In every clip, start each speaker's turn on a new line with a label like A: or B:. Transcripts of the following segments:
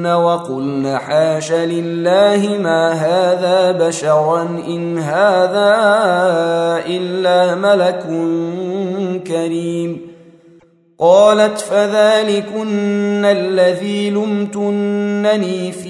A: ايديهن وقلن حاش لله ما هذا بشرا إن هذا إلا ملك كريم. قالت فذلكن الذي لمتنني فيه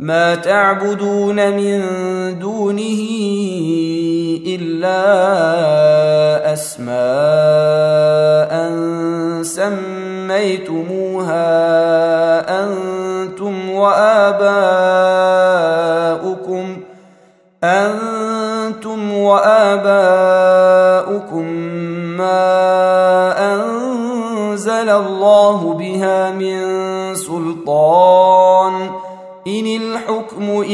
A: ما تعبدون من دونه إلا أسماء سميتموها أنتم وآباؤكم أنتم وآباؤكم ما أنزل الله بها من سلطان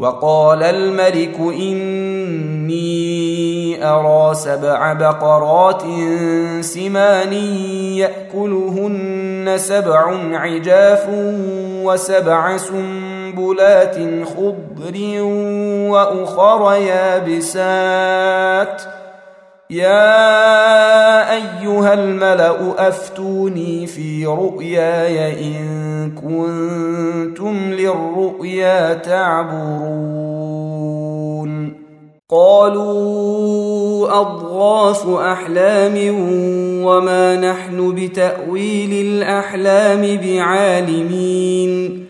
A: وقال الملك إني أرى سبع بقرات سمان يأكلهن سبع عجاف وسبع سنبلات خضر وأخر يابسات يا أيها الملأ أفتوني في رؤياي إن كنتم للرؤيا تعبرون. قالوا أضغاث أحلام وما نحن بتأويل الأحلام بعالمين.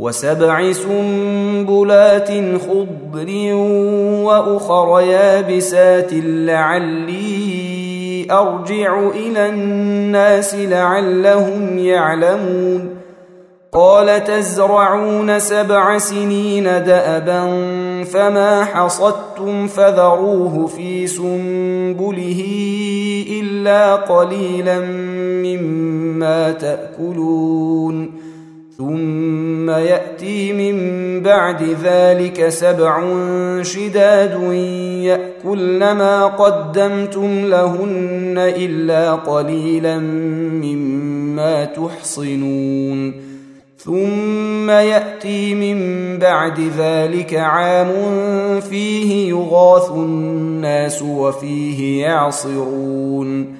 A: وسبع سنبلات خضر وأخر يابسات لعلي أرجع إلى الناس لعلهم يعلمون. قال تزرعون سبع سنين دأبا فما حصدتم فذروه في سنبله إلا قليلا مما تأكلون. ثم يأتي من بعد ذلك سبع شداد يأكلن ما قدمتم لهن إلا قليلا مما تحصنون. ثم يأتي من بعد ذلك عام فيه يغاث الناس وفيه يعصرون.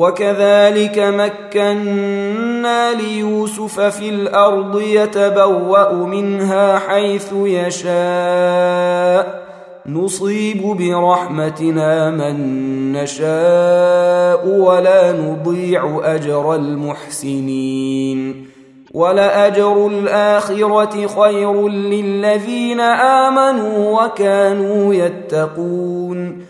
A: وكذلك مكنا ليوسف في الأرض يتبوأ منها حيث يشاء. نصيب برحمتنا من نشاء ولا نضيع أجر المحسنين. ولأجر الآخرة خير للذين آمنوا وكانوا يتقون.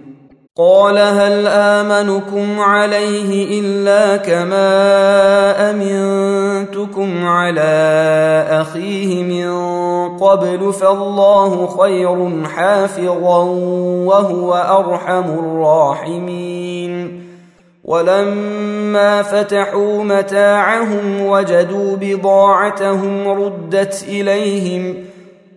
A: قال هل آمنكم عليه إلا كما أمنتكم على أخيه من قبل فالله خير حافظا وهو أرحم الراحمين. ولما فتحوا متاعهم وجدوا بضاعتهم ردت إليهم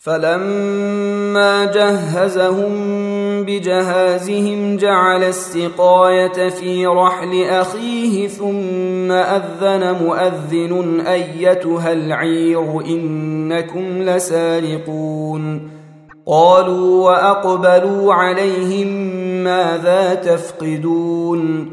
A: فلما جهزهم بجهازهم جعل السقاية في رحل أخيه ثم أذن مؤذن أيتها العير إنكم لسارقون. قالوا وأقبلوا عليهم ماذا تفقدون؟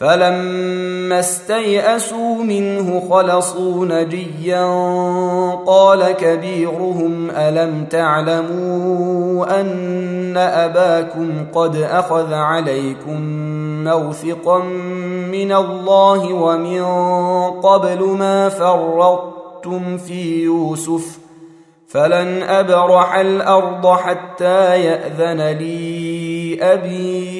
A: فلما استيئسوا منه خلصوا نجيا قال كبيرهم ألم تعلموا أن أباكم قد أخذ عليكم موثقا من الله ومن قبل ما فرطتم في يوسف فلن أبرح الأرض حتى يأذن لي أبي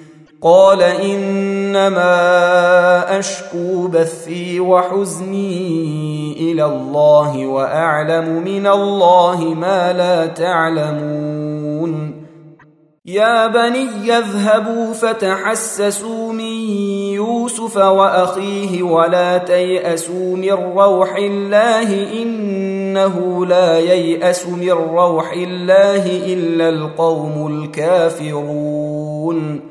A: قال إنما أشكو بثي وحزني إلى الله وأعلم من الله ما لا تعلمون. يا بني يذهبوا فتحسسوا من يوسف وأخيه ولا تيأسوا من روح الله إنه لا ييأس من روح الله إلا القوم الكافرون.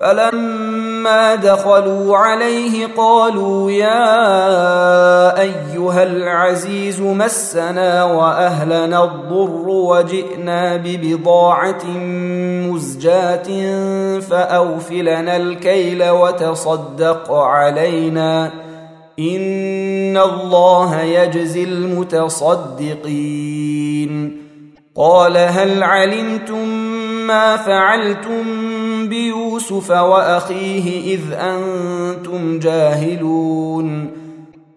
A: فلما دخلوا عليه قالوا يا أيها العزيز مسنا وأهلنا الضر وجئنا ببضاعة مزجاة فأوفلنا الكيل وتصدق علينا. إن الله يجزي المتصدقين. قال هل علمتم ما فعلتم بيوسف وأخيه إذ أنتم جاهلون.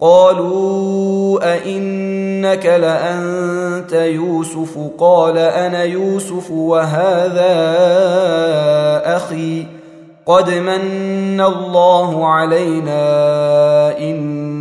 A: قالوا أئنك لأنت يوسف؟ قال أنا يوسف وهذا أخي. قد من الله علينا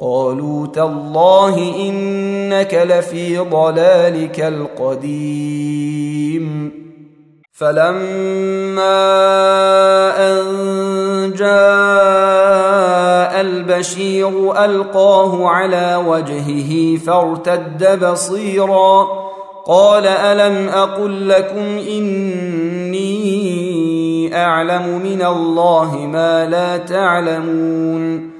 A: قالوا تالله إنك لفي ضلالك القديم. فلما أن جاء البشير ألقاه على وجهه فارتد بصيرا. قال ألم أقل لكم إني أعلم من الله ما لا تعلمون.